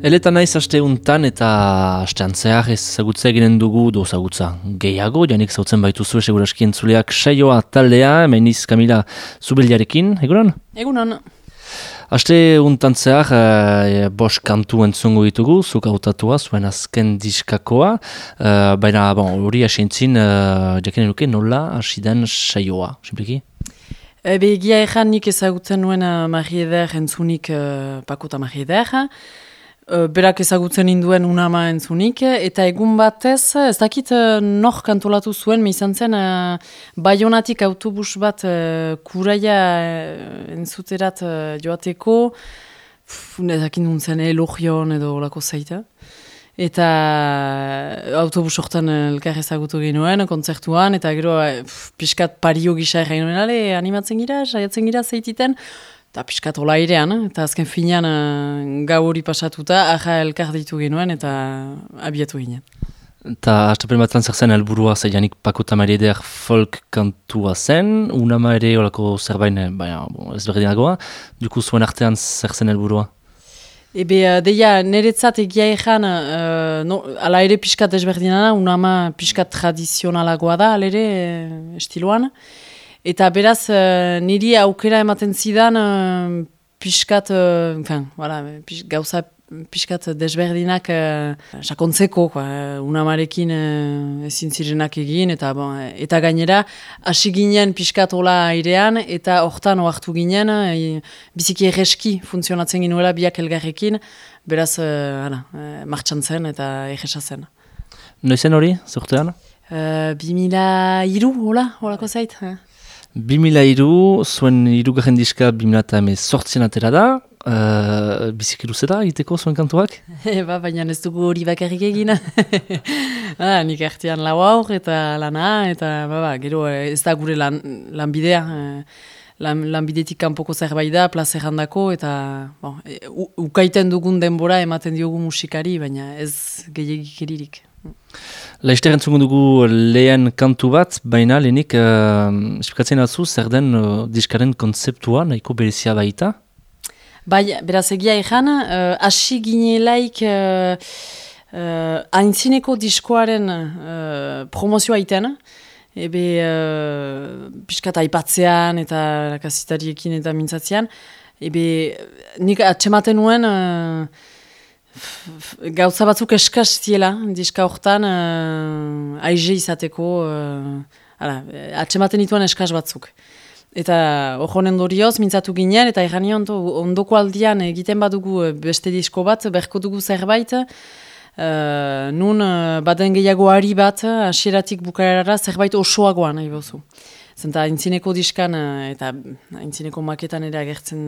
Eletan naiz aste untan eta astean zehar ezagutza eginen dugu do zagutza gehiago, janik zautzen baitu zuen seguraski entzuleak saioa taldea, meniz Kamila Zubeliarekin, egunon? Egunon. Aste untan zehar e, bos kantu entzungu ditugu, zuk autatua, zuen azken diskakoa, e, baina bon, hori asintzin, e, jakinen nuke nola asiden saioa, simpliki? Ebe egia ezan nik ezagutzen nuen uh, Marie Eder entzunik uh, Pakota Marie Eder, berak ezagutzen induen unama entzunik, eta egun batez, ez dakit nor kantolatu zuen, me izan zen, uh, baionatik autobus bat uh, kuraia uh, entzuterat uh, joateko, ez dakit elogion edo lako zaita. Eta autobus hortan elkar ezagutu genuen, kontzertuan, eta gero pff, piskat pario gisa errain animatzen gira, saiatzen gira zeititen, Eta piskat hola irean, eta azken finean uh, gau hori pasatuta, aja elkar ditu genuen eta abiatu ginen. Eta astapen bat zer zen helburua zeianik Pako Tamareder folk kantua zen, unama ere olako zerbain, baina bon, ez berdinagoa, duku zuen artean zer zen helburua? Ebe, uh, deia, niretzat egia ezan, uh, no, ala ere piskat ezberdinana, unama piskat tradizionalagoa da, ala ere estiloan. Eta beraz, uh, niri aukera ematen zidan uh, pixkat, eh, uh, fin, voilà, pix, gauza pixkat desberdinak uh, sakontzeko, quoi, unamarekin uh, ezin zirenak egin, eta, bon, eta gainera, hasi ginen pixkat hola airean, eta hortan oartu ginen, e, biziki erreski funtzionatzen ginuela biak elgarrekin, beraz, uh, ana, uh, martxan zen eta egesa zen. Noizen hori, zurtean? Uh, 2000 iru, hola, holako zait. Eh? 2002, zuen irugarren diska 2008 sortzen atera da, uh, biziki luzera egiteko zuen kantuak? Eba, baina ez dugu hori bakarrik egina. ah, nik artean lau aur eta lana, eta ba, ba, gero eh, ez da gure lan, lanbidea. Eh, lan, lanbidetik kanpoko zerbait da, plazerandako, eta bon, e, ukaiten dugun denbora ematen diogu musikari, baina ez gehiagik eririk. Laizter entzungu dugu lehen kantu bat, baina lehenik uh, esplikatzen atzu zer den uh, diskaren konzeptua nahiko berezia baita? Bai, beraz egia ezan, uh, asi ginelaik uh, uh, aintzineko diskoaren uh, promozioa iten, ebe uh, piskat aipatzean eta rakasitariekin eta mintzatzean, ebe nik atxematen nuen... Uh, Gauza batzuk eskaz ziela, diska horretan, uh, aize izateko, uh, ala, atxematen dituen eskaz batzuk. Eta horren dorioz, mintzatu ginen, eta errani ondo, ondoko aldian egiten badugu beste disko bat, berko dugu zerbait, uh, nun uh, baden gehiago ari bat, asieratik bukarara zerbait osoagoan, nahi bozu. Zenta aintzineko diskan eh, eta aintzineko maketan ere agertzen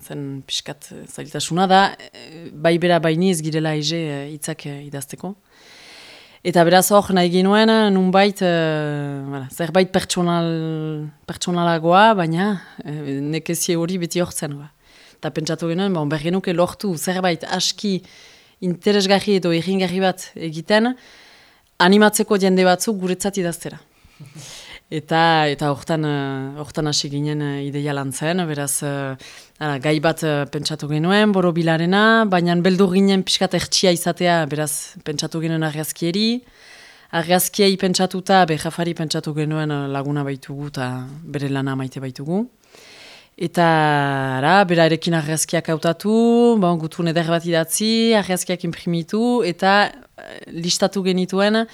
zen pixkat zailtasuna da, eh, bai bera baini ez girela eze eh, hitzak idazteko. Eta beraz hor nahi genuen, nunbait, uh, zerbait pertsonal, pertsonalagoa, baina uh, nekezie hori beti hortzen. Ba. Eta pentsatu genuen, bon, bergenuke lortu zerbait aski interesgarri edo egingarri bat egiten, animatzeko jende batzuk guretzat idaztera. Eta eta hortan uh, hortan hasi ginen uh, ideia lantzen, beraz uh, ara, gai bat pentsatu genuen borobilarena, baina beldur ginen pixkat ertsia izatea, beraz pentsatu genuen argazkieri. Argazkiei pentsatuta, be jafari pentsatu genuen laguna baitugu eta bere lana maite baitugu. Eta ara, bera erekin argazkiak hautatu, bon, gutun eder bat idatzi, argazkiak imprimitu, eta listatu genituen,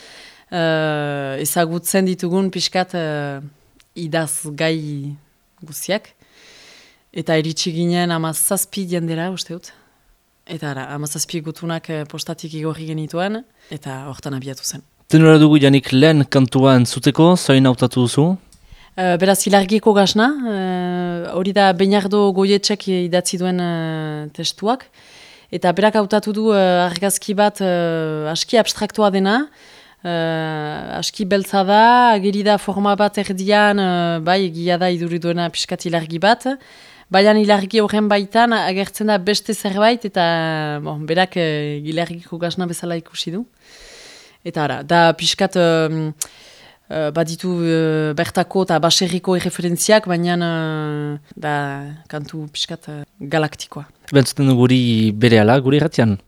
uh, ezagutzen ditugun pixkat uh, idaz gai guziak. Eta eritsi ginen amazazpi diendera, uste dut. Eta ara, amazazpi gutunak uh, postatik igorri genituen, eta hortan abiatu zen. Tenora dugu janik lehen kantuan zuteko, zain autatu duzu? Uh, beraz, ilargiko gasna, hori da Beinardo goietxek idatzi duen testuak, eta berak hautatu du uh, argazki bat aski abstraktua dena, Uh, aski beltza da, agiri da forma bat erdian, uh, bai, egia da iduriduena piskat ilargi bat, baina ilargi horren baitan agertzen da beste zerbait, eta bon, berak uh, ilargiko gazna bezala ikusi du. Eta ara, da piskat uh, uh, baditu uh, bertako eta baserriko erreferentziak, baina uh, da kantu piskat uh, galaktikoa. Bentsuten guri bere ala, guri ratian.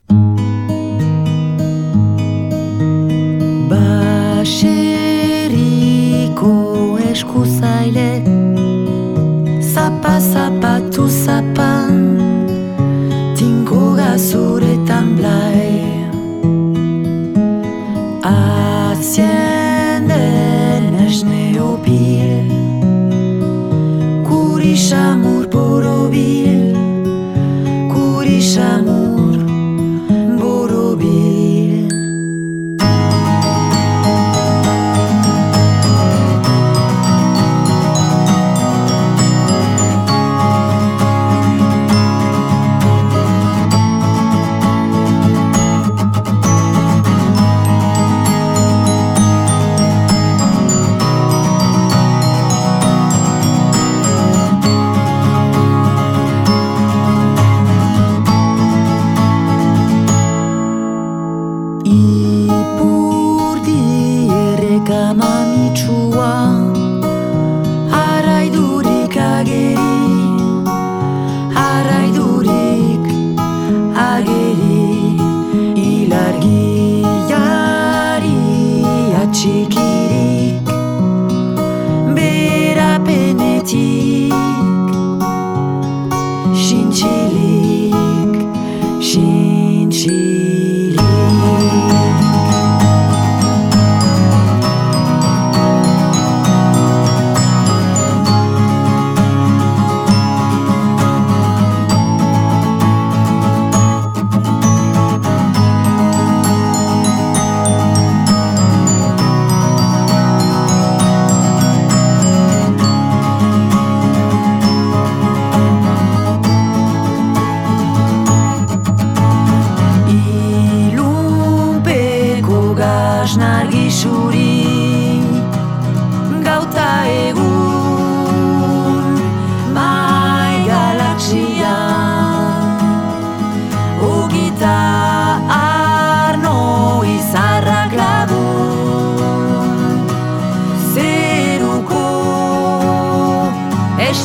Azken den esne jo bir por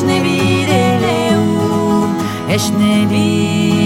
esne bir eleun, um, esne bir.